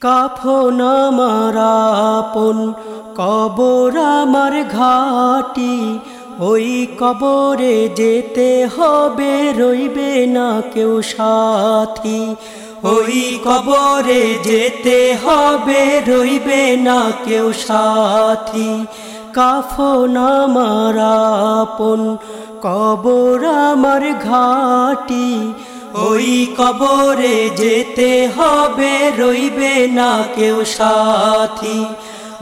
কাফন আমার আপন, কবর আমার ঘাটি। ওই কবরে যেতে হবে, রইবে না কেউ সাথী। ওই কবরে যেতে হবে, রইবে না কেউ সাথী। কাফন আমার আপন, কবর আমার ঘাটি। ওই কবরে যেতে হবে, রইবে না কেউ সাথী।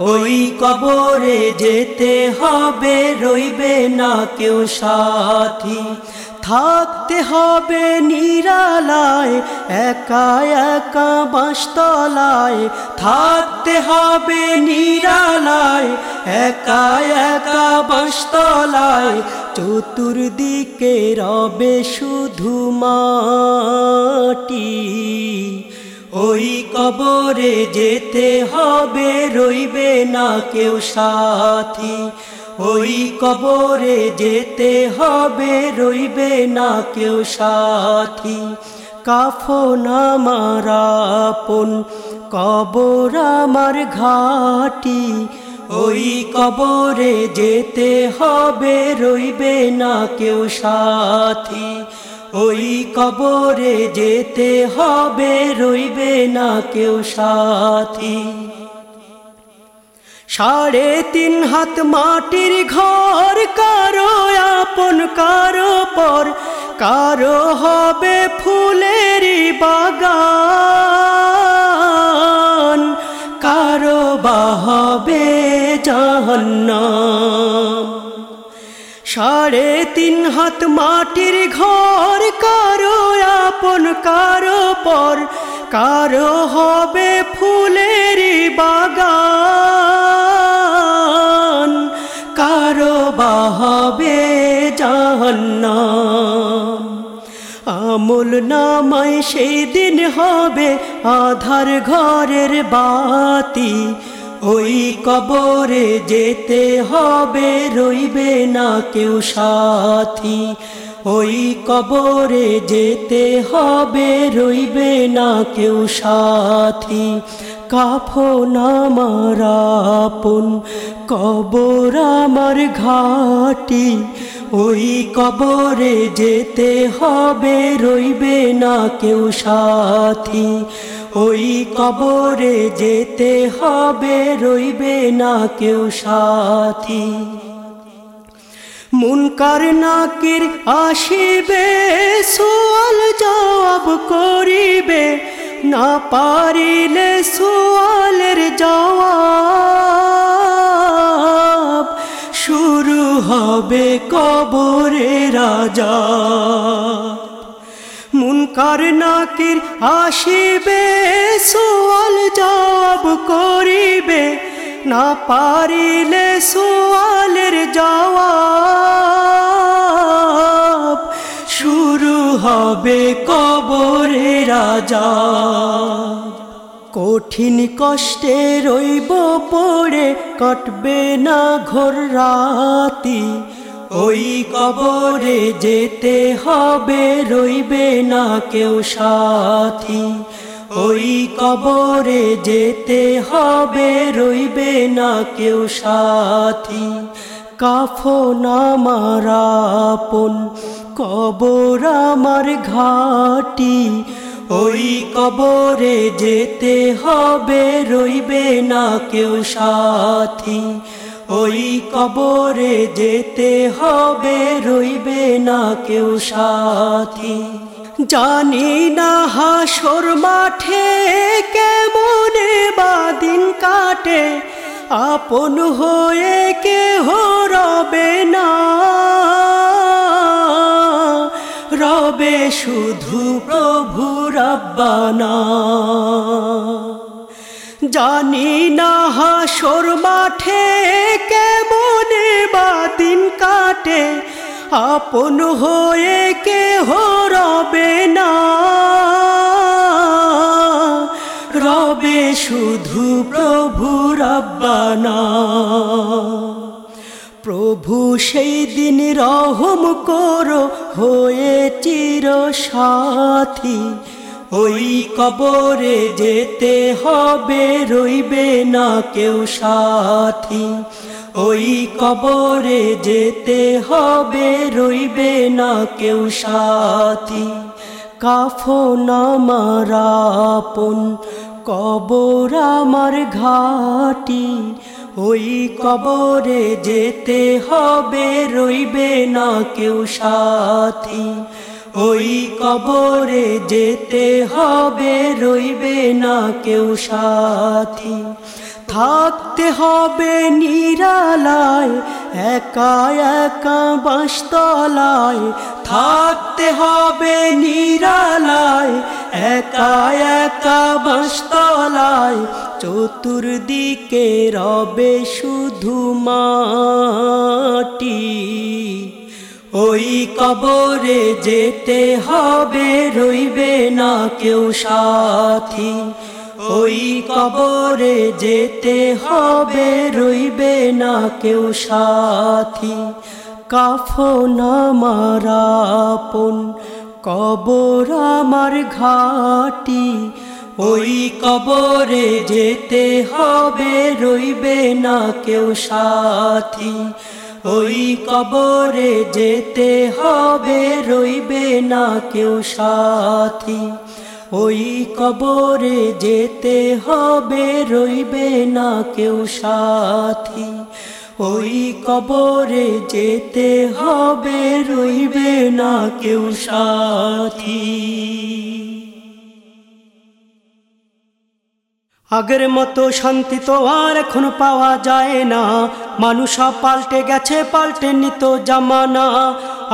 ওই কবরে যেতে হবে, রইবে না কেউ সাথী। থাকতে হবে নিরালায়, একা একা বাঁশতলায় থাকতে হবে নিরালায়, একা একা বাঁশতলায় চতুর্দিকে রবে শুধু মাটি। ওই কবরে যেতে হবে, রইবে না কেউ সাথী। ওই কবরে যেতে হবে, রইবে না কেউ সাথী। কাফন আমার আপন, কবর আমার ঘাটি। ওই কবরে যেতে হবে, রইবে না কেউ সাথী। ওই কবরে যেতে হবে, রইবে না কেউ সাথী। সাড়ে তিন হাত মাটির ঘর, কারও আপন, কারও পর। কারও হবে ফুলেরই বাগান। কারও বা হবে জাহান্নাম। সাড়ে তিন হাত মাটির ঘর, কারও আপন, কারও পর, কারও হবে ফুলের বাগান। কারও বা হবে জাহান্নাম। আমল নামায় সেই দিন হবে আধার ঘরের বাতি, ওই কবরে যেতে হবে, রইবে না কেউ সাথী। ওই কবরে যেতে হবে, রইবে না কেউ সাথী। কাফন আমার আপন, কবর আমার ঘাটি। ওই কবরে যেতে হবে, রইবে না কেউ সাথী। ওই কবরে যেতে হবে, রইবে না কেউ সাথী। মুনকার নাকির আসিবে, সোয়াল জবাব করিবে। না পারিলে সোয়ালের যাওয়া শুরু হবে কবরে রাজা। মুনকার নাকির আসিবে সোয়াল জবাব করিবে। না পারিলে সোয়ালের জবাব। শুরু হবে কবরে রাজা কঠিন কষ্টে রইব পড়ে, কাটবে না ঘোর রাতি। ওই কবরে যেতে হবে, রইবে না কেউ সাথী। ওই কবরে যেতে হবে, রইবে না কেউ সাথী। কাফন আমার আপন কবর আমার ঘাটি। ওই কবরে যেতে হবে, রইবে না কেউ সাথী। ওই কবরে যেতে হবে, রইবে না কেউ সাথী। জানি না হাসর মাঠে কেমনে বাদিন কাটে, আপন হয়ে কেহ রবে না। রবে শুধু প্রভু রব্বানা। জানি না হাসর মাঠে কেমনে বাদিন কাটে, আপন হয়ে কেহ রবে না। রবে শুধু প্রভু রব্বানা। প্রভু সেই দিন রহম করো, হয়ে চির সাথী। ওই কবরে যেতে হবে, রইবে না কেউ সাথী। ওই কবরে যেতে হবে, রইবে না কেউ সাথী। কাফন আমার আপন কবর আমার ঘাটি। ওই কবরে যেতে হবে, রইবে না কেউ সাথী। ওই কবরে যেতে হবে, রইবে না কেউ সাথী। থাকতে হবে নিরালায়, একা একা বাঁশতলায় থাকতে হবে নিরালায় একা একা চতুর্দিকে রবে শুধু মাটি। ওই কবরে যেতে হবে, রইবে না কেউ সাথী। ওই কবরে যেতে হবে, রইবে না কেউ সাথী। কাফন আমার আপন কবর আমার ঘাটি, ওই কবরে যেতে হবে, রইবে না কেউ সাথী। ওই কবরে যেতে হবে, রইবে না কেউ সাথী। ওই কবরে যেতে হবে, রইবে না কেউ সাথী। ওই কবরে যেতে হবে, রইবে না কেউ সাথী। আগের মতো শান্তি তো আর এখন পাওয়া যায় না। মানুষ পাল্টে গেছে, পাল্টে নিত জামানা।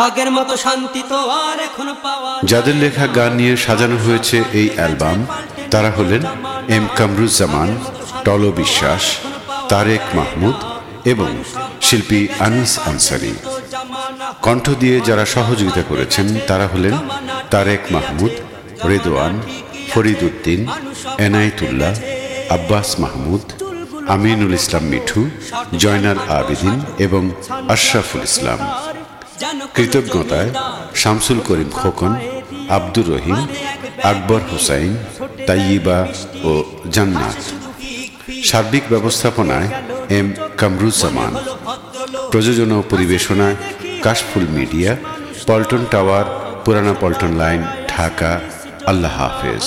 আগের মতো শান্তি তো আর এখন পাওয়া যাদের লেখা গান নিয়ে সাজানো হয়েছে এই অ্যালবাম, তারা হলেন এম কামরুজ্জামান, টল বিশ্বাস, তারেক মাহমুদ এবং শিল্পী আনিস আনসারি। কণ্ঠ দিয়ে যারা সহযোগিতা করেছেন, তারা হলেন তারেক মাহমুদ, রেদওয়ান ফরিদ উদ্দিন এনায়েতুল্লাহ, আব্বাস মাহমুদ, আমিনুল ইসলাম মিঠু, জয়নাল আবেদিন এবং আশরাফুল ইসলাম। কৃতজ্ঞতায় শামসুল করিম খোকন, আব্দুর রহিম, আকবর হুসাইন, তাইয়িবা ও জান্নাত। সার্বিক ব্যবস্থাপনায় এম কামরুজ্জামান। প্রযোজনা ও পরিবেশনায় কাশফুল মিডিয়া, পল্টন টাওয়ার, পুরানা পল্টন লাইন, ঢাকা। আল্লাহ হাফেজ।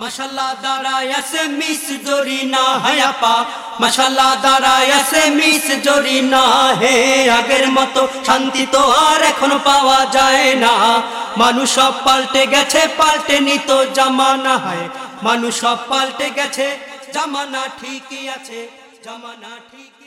মশাল্লা দাঁড়ায় আছে মিস জরি না হায়াপা মশাল্লা দাঁড়ায় আছে মিস জরি না হে আগের মতো শান্তি তো আর এখন পাওয়া যায় না। মানুষ সব পাল্টে গেছে, পাল্টে নিত জামানা, হয়। মানুষ সব পাল্টে গেছে, জামানা ঠিকই আছে। জামানা ঠিকই আছে